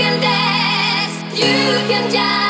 can dance, you can jump.